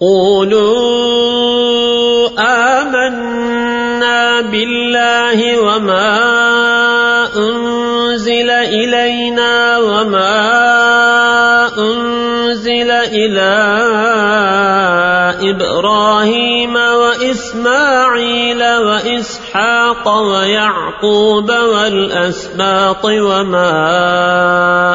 قولوا آمنا بالله وما أنزل إلينا وما أنزل إلى إبراهيم وإسماعيل وإسحاق ويعقوب والأسباط وما